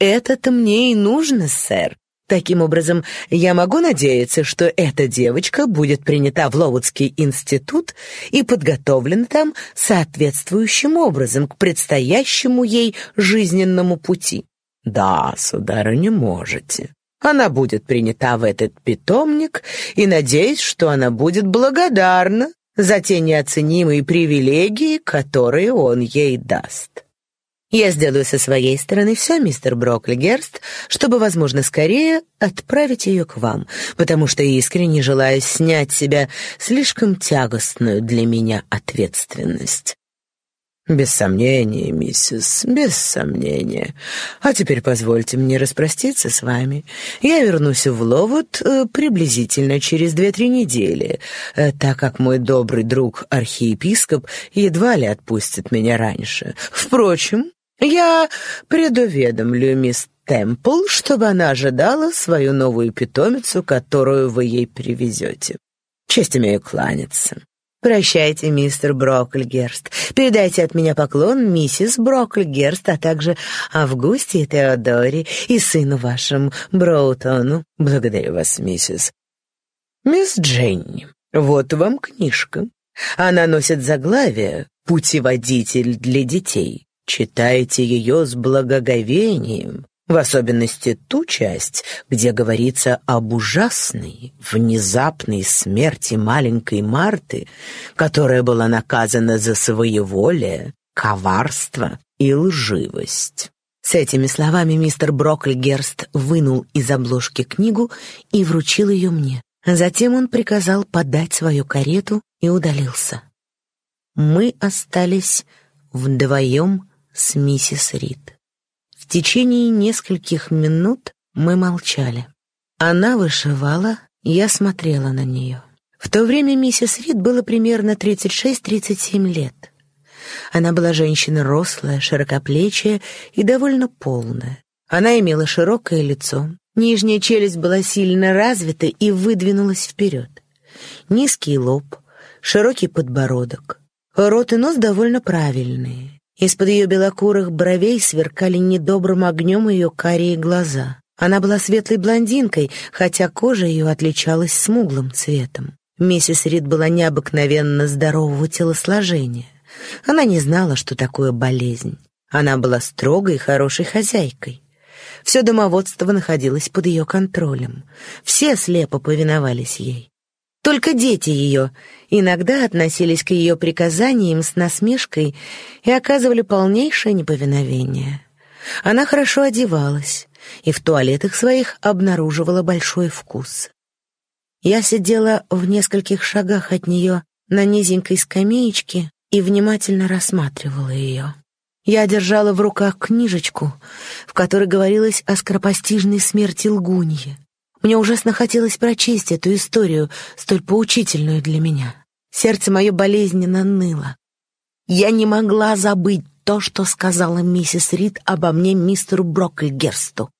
S2: Это-то мне и нужно, сэр. Таким образом, я могу надеяться, что эта девочка будет принята в Ловудский институт и подготовлена там соответствующим образом к предстоящему ей жизненному пути. Да, сударыня, можете. Она будет принята в этот питомник, и надеюсь, что она будет благодарна за те неоценимые привилегии, которые он ей даст. Я сделаю со своей стороны все, мистер Броклигерст, чтобы, возможно, скорее отправить ее к вам, потому что искренне желаю снять с себя слишком тягостную для меня ответственность. «Без сомнения, миссис, без сомнения. А теперь позвольте мне распроститься с вами. Я вернусь в Ловут э, приблизительно через две-три недели, э, так как мой добрый друг архиепископ едва ли отпустит меня раньше. Впрочем, я предуведомлю мисс Темпл, чтобы она ожидала свою новую питомицу, которую вы ей привезете. Честь имею кланяться». «Прощайте, мистер Брокльгерст. Передайте от меня поклон миссис Брокльгерст, а также Августе и Теодоре и сыну вашему Броутону. Благодарю вас, миссис. Мисс Дженни, вот вам книжка. Она носит заглавие «Путеводитель для детей». Читайте ее с благоговением в особенности ту часть, где говорится об ужасной, внезапной смерти маленькой Марты, которая была наказана за своеволие, коварство и лживость. С этими словами мистер Брокльгерст вынул из обложки книгу и вручил ее мне. Затем он приказал подать свою карету и удалился. Мы остались вдвоем с миссис Рид. В течение нескольких минут мы молчали. Она вышивала, я смотрела на нее. В то время миссис Рид было примерно 36-37 лет. Она была женщина рослая, широкоплечая и довольно полная. Она имела широкое лицо, нижняя челюсть была сильно развита и выдвинулась вперед. Низкий лоб, широкий подбородок. Рот и нос довольно правильные. Из-под ее белокурых бровей сверкали недобрым огнем ее карие глаза. Она была светлой блондинкой, хотя кожа ее отличалась смуглым цветом. Миссис Рид была необыкновенно здорового телосложения. Она не знала, что такое болезнь. Она была строгой и хорошей хозяйкой. Все домоводство находилось под ее контролем. Все слепо повиновались ей. Только дети ее иногда относились к ее приказаниям с насмешкой и оказывали полнейшее неповиновение. Она хорошо одевалась и в туалетах своих обнаруживала большой вкус. Я сидела в нескольких шагах от нее на низенькой скамеечке и внимательно рассматривала ее. Я держала в руках книжечку, в которой говорилось о скоропостижной смерти лгуньи. Мне ужасно хотелось прочесть эту историю, столь поучительную для меня. Сердце мое болезненно ныло. Я не могла забыть то, что сказала миссис Рид обо мне мистеру Брокльгерсту.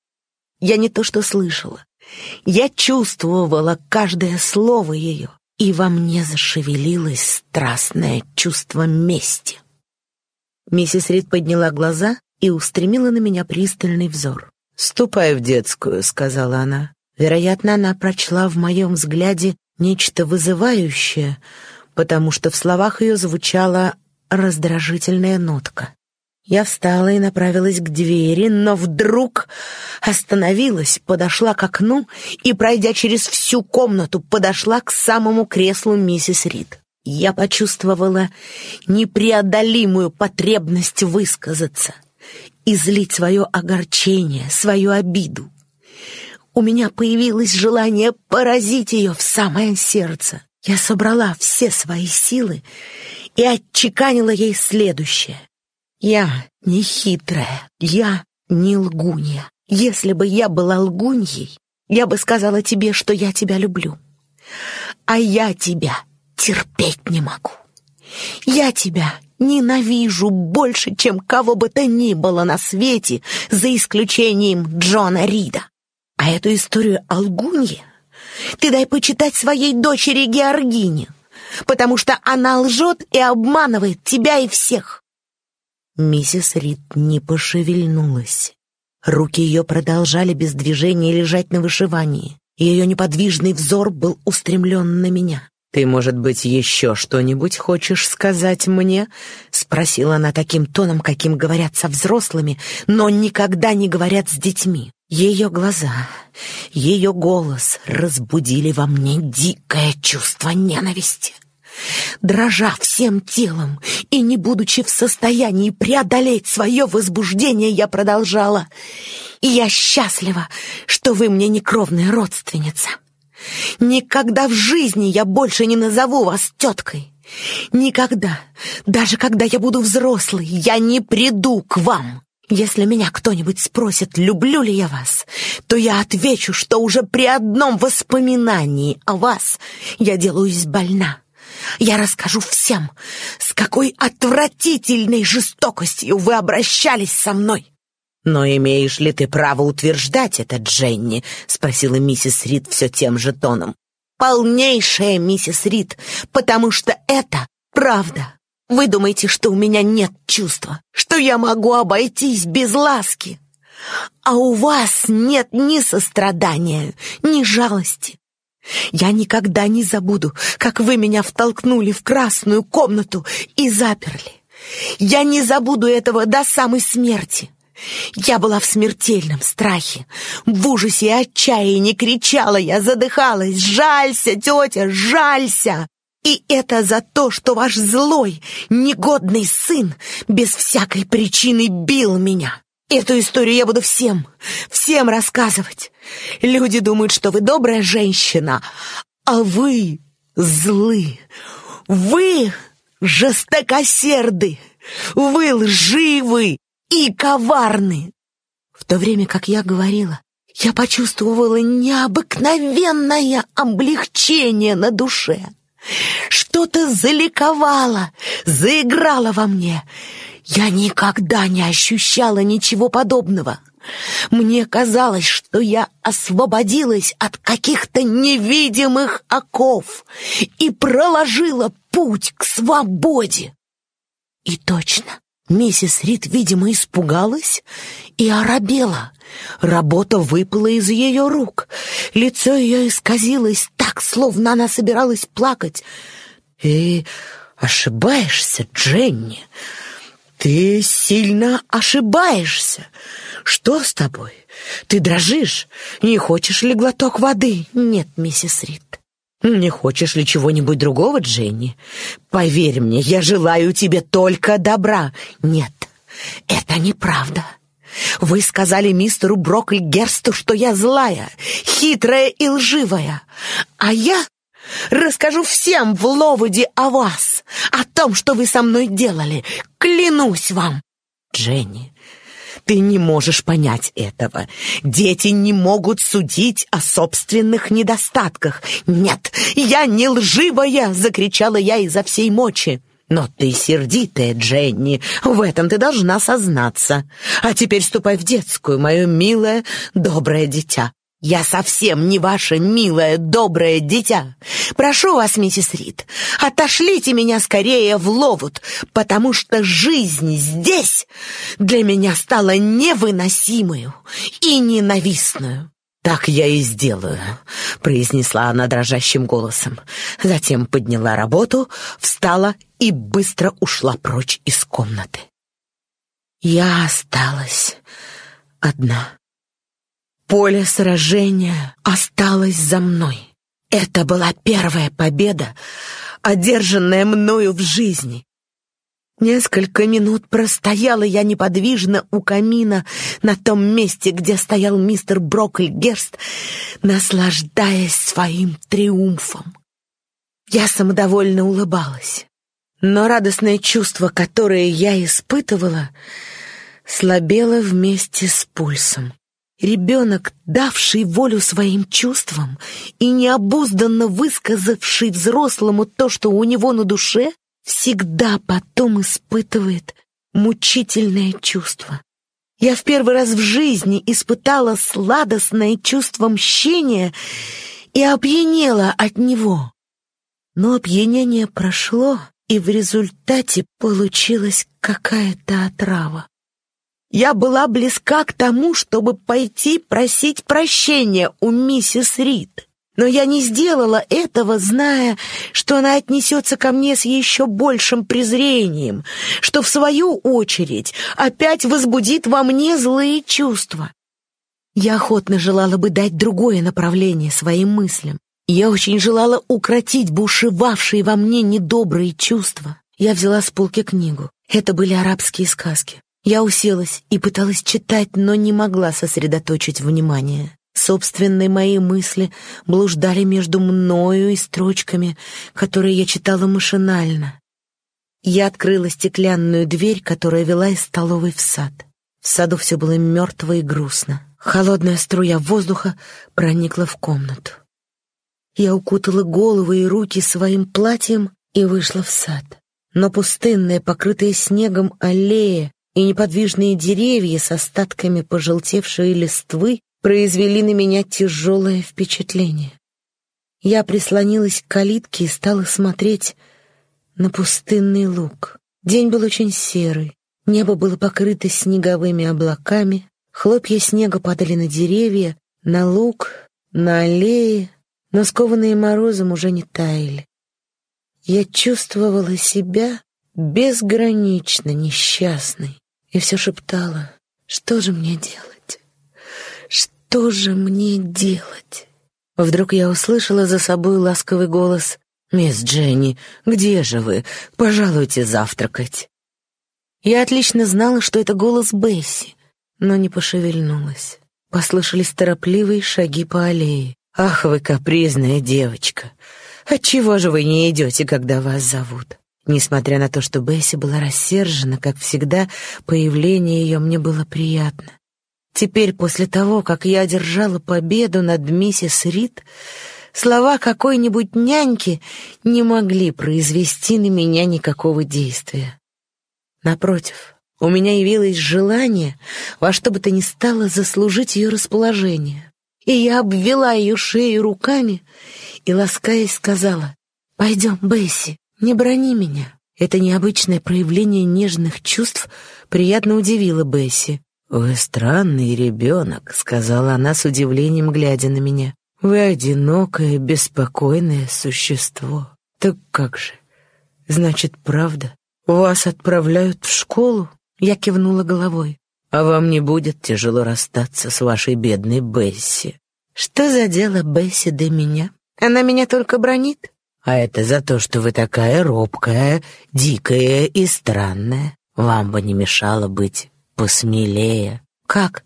S2: Я не то что слышала. Я чувствовала каждое слово ее, и во мне зашевелилось страстное чувство мести. Миссис Рид подняла глаза и устремила на меня пристальный взор. «Ступай в детскую», — сказала она. Вероятно, она прочла в моем взгляде нечто вызывающее, потому что в словах ее звучала раздражительная нотка. Я встала и направилась к двери, но вдруг остановилась, подошла к окну и, пройдя через всю комнату, подошла к самому креслу миссис Рид. Я почувствовала непреодолимую потребность высказаться, излить свое огорчение, свою обиду. У меня появилось желание поразить ее в самое сердце. Я собрала все свои силы и отчеканила ей следующее. Я не хитрая, я не лгунья. Если бы я была лгуньей, я бы сказала тебе, что я тебя люблю. А я тебя терпеть не могу. Я тебя ненавижу больше, чем кого бы то ни было на свете, за исключением Джона Рида. А эту историю о лгунье ты дай почитать своей дочери Георгине, потому что она лжет и обманывает тебя и всех. Миссис Рид не пошевельнулась.
S1: Руки ее продолжали без движения лежать на вышивании. Ее неподвижный взор был устремлен на меня.
S2: «Ты, может быть, еще что-нибудь хочешь сказать мне?» — спросила она таким тоном, каким говорят со взрослыми, но никогда не говорят с детьми. Ее глаза, ее голос разбудили во мне дикое чувство ненависти. Дрожа всем телом и не будучи в состоянии преодолеть свое возбуждение, я продолжала. «И я счастлива, что вы мне не кровная родственница. Никогда в жизни я больше не назову вас теткой. Никогда, даже когда я буду взрослой, я не приду к вам. Если меня кто-нибудь спросит, люблю ли я вас, то я отвечу, что уже при одном воспоминании о вас я делаюсь больна. Я расскажу всем, с какой отвратительной жестокостью вы обращались со мной.
S1: «Но имеешь ли ты право утверждать это, Дженни?» — спросила миссис Рид все тем же тоном. «Полнейшая миссис Рид, потому что это правда. Вы думаете, что у меня нет чувства, что я могу обойтись без ласки? А у вас нет ни сострадания, ни жалости. Я никогда не забуду, как вы меня втолкнули в красную комнату и заперли. Я не забуду этого до самой смерти. Я была в смертельном страхе, в ужасе и отчаянии кричала я, задыхалась. «Жалься, тетя, жалься!» И это за то, что ваш злой, негодный сын без всякой причины бил меня. Эту историю я буду всем, всем рассказывать. Люди думают, что вы добрая женщина, а вы злы. Вы жестокосерды. Вы лживы и коварны. В то время, как я говорила, я почувствовала необыкновенное облегчение на душе. Что-то заликовало, заиграло во мне. Я никогда не ощущала ничего подобного. Мне казалось, что я освободилась от каких-то невидимых оков и проложила путь к свободе. И точно, миссис Рид, видимо, испугалась и оробела. Работа выпала из ее рук. Лицо ее исказилось так, словно она собиралась плакать. «И ошибаешься, Дженни. Ты сильно ошибаешься. Что с тобой? Ты дрожишь? Не хочешь ли глоток воды? Нет, миссис Рид. Не хочешь ли чего-нибудь другого, Дженни? Поверь мне, я желаю тебе только добра. Нет, это неправда. Вы сказали мистеру Брокли Герсту, что я злая, хитрая и лживая. А я расскажу всем в Ловуде о вас, о том, что вы со мной делали. Клянусь вам. Дженни, ты не можешь понять этого. Дети не могут судить о собственных недостатках. Нет, я не лживая, закричала я изо всей мочи. Но ты сердитая, Дженни, в этом ты должна сознаться. А теперь ступай в детскую, мое милое, доброе дитя. «Я совсем не ваше милое, доброе дитя. Прошу вас, миссис Рид, отошлите меня скорее в Ловут, потому что жизнь здесь для меня стала невыносимую и ненавистную». «Так я и сделаю», — произнесла она дрожащим голосом. Затем подняла работу, встала и быстро ушла прочь из комнаты. Я осталась одна. Поле сражения осталось за мной. Это была первая победа, одержанная мною в жизни. Несколько минут простояла я неподвижно у камина на том месте, где стоял мистер Брокльгерст, наслаждаясь своим триумфом. Я самодовольно улыбалась, но радостное чувство, которое я испытывала, слабело вместе с пульсом. Ребенок, давший волю своим чувствам и необузданно высказавший взрослому то, что у него на душе, всегда потом испытывает мучительное чувство. Я в первый раз в жизни испытала сладостное чувство мщения и опьянела от него. Но опьянение прошло, и в результате получилась какая-то отрава. Я была близка к тому, чтобы пойти просить прощения у миссис Рид. Но я не сделала этого, зная, что она отнесется ко мне с еще большим презрением, что, в свою очередь, опять возбудит во мне злые чувства. Я охотно желала бы дать другое направление своим мыслям. Я очень желала укротить бушевавшие во мне недобрые чувства. Я взяла с полки книгу. Это были арабские сказки. Я уселась и пыталась читать, но не могла сосредоточить внимание. Собственные мои мысли блуждали между мною и строчками, которые я читала машинально. Я открыла стеклянную дверь, которая вела из столовой в сад. В саду все было мертво и грустно. Холодная струя воздуха проникла в комнату. Я укутала голову и руки своим платьем и вышла в сад. Но пустынная, покрытая снегом аллея и неподвижные деревья с остатками пожелтевшей листвы произвели на меня тяжелое впечатление. Я прислонилась к калитке и стала смотреть на пустынный луг. День был очень серый, небо было покрыто снеговыми облаками, хлопья снега падали на деревья, на луг, на аллеи, но скованные морозом уже не таяли. Я чувствовала себя безгранично несчастной и все шептала, что же мне делать? Что же мне делать? Вдруг я услышала за собой ласковый голос «Мисс Дженни, где же вы? Пожалуйте завтракать». Я отлично знала, что это голос Бесси, но не пошевельнулась. Послышались торопливые шаги по аллее. «Ах, вы капризная девочка! Отчего же вы не идете, когда вас зовут?» Несмотря на то, что Бесси была рассержена, как всегда, появление ее мне было приятно. Теперь, после того, как я одержала победу над миссис Рид, слова какой-нибудь няньки не могли произвести на меня никакого действия. Напротив, у меня явилось желание во что бы то ни стало заслужить ее расположение. И я обвела ее шею руками и, ласкаясь, сказала, «Пойдем, Бесси, «Не брони меня». Это необычное проявление нежных чувств приятно удивило Бесси. «Вы странный ребенок», — сказала она с удивлением, глядя на меня. «Вы одинокое, беспокойное существо. Так как же? Значит, правда? Вас отправляют в школу?» Я кивнула головой. «А вам не будет тяжело расстаться с вашей бедной Бесси?» «Что за дело Бесси до меня? Она меня только бронит?» А это за то, что вы такая робкая, дикая и странная. Вам бы не мешало быть посмелее. Как?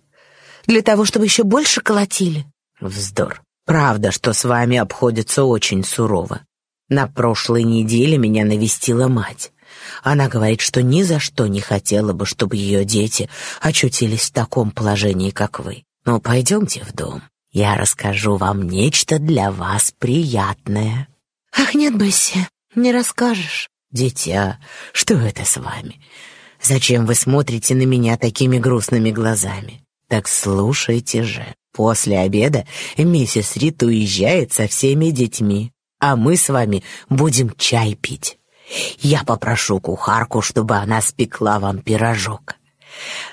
S1: Для того, чтобы еще больше колотили? Вздор. Правда, что с вами обходится очень сурово. На прошлой неделе меня навестила мать. Она говорит, что ни за что не хотела бы, чтобы ее дети очутились в таком положении, как вы. Ну, пойдемте в дом. Я расскажу вам нечто для вас приятное. «Ах, нет, Бесси, не расскажешь». «Дитя, что это с вами? Зачем вы смотрите на меня такими грустными глазами? Так слушайте же. После обеда миссис Рит уезжает со всеми детьми, а мы с вами будем чай пить. Я попрошу кухарку, чтобы она спекла вам пирожок.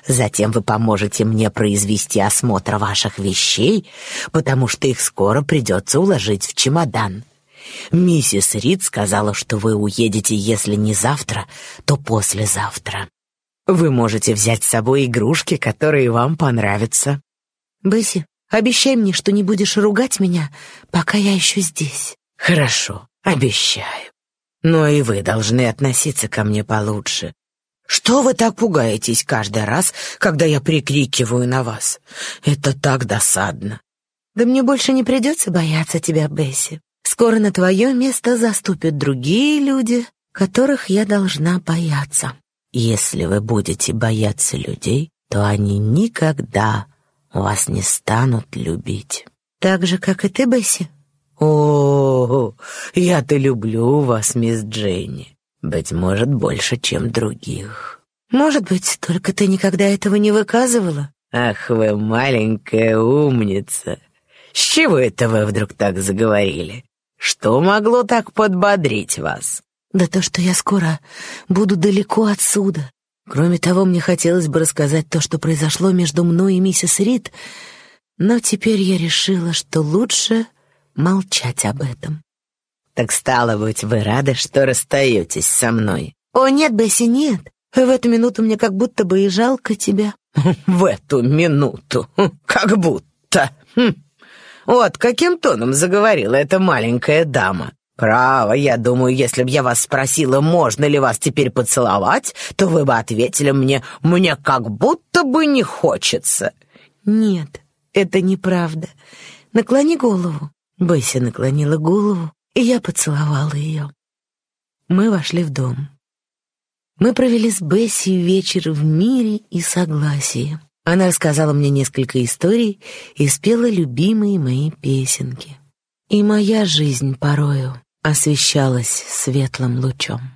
S1: Затем вы поможете мне произвести осмотр ваших вещей, потому что их скоро придется уложить в чемодан. Миссис Рид сказала, что вы уедете, если не завтра, то послезавтра. Вы можете взять с собой игрушки, которые вам понравятся. Бесси, обещай мне, что не будешь ругать меня, пока я еще здесь. Хорошо, обещаю. Но и вы должны относиться ко мне получше. Что вы так пугаетесь каждый раз, когда я прикрикиваю на вас? Это так досадно. Да мне больше не придется бояться тебя, Бесси. Скоро на твое место заступят другие люди, которых я должна бояться. Если вы будете бояться людей, то они никогда вас не станут любить. Так же, как и ты, Бесси. О, я-то люблю вас, мисс Дженни. Быть может, больше, чем других. Может быть, только ты никогда этого не выказывала? Ах, вы маленькая умница. С чего это вы вдруг так заговорили? Что могло так подбодрить вас? Да то, что я скоро буду далеко отсюда. Кроме того, мне хотелось бы рассказать то, что произошло между мной и миссис Рид, но теперь я решила, что лучше молчать об этом.
S2: «Так стало быть, вы рады, что расстаетесь со мной?»
S1: «О, нет, Бесси, нет. В эту минуту мне как будто бы и жалко тебя». (laughs)
S2: «В эту минуту? (laughs) Как будто? Хм. Вот каким тоном заговорила эта маленькая дама. «Право, я думаю, если б я вас спросила, можно ли вас теперь поцеловать, то вы бы ответили мне, мне как будто бы не хочется».
S1: «Нет, это неправда. Наклони голову». Бесси наклонила голову, и я поцеловала ее. Мы вошли в дом. Мы провели с Бесси вечер в мире и согласии. Она рассказала мне несколько историй и спела любимые мои песенки. И моя жизнь порою освещалась светлым лучом.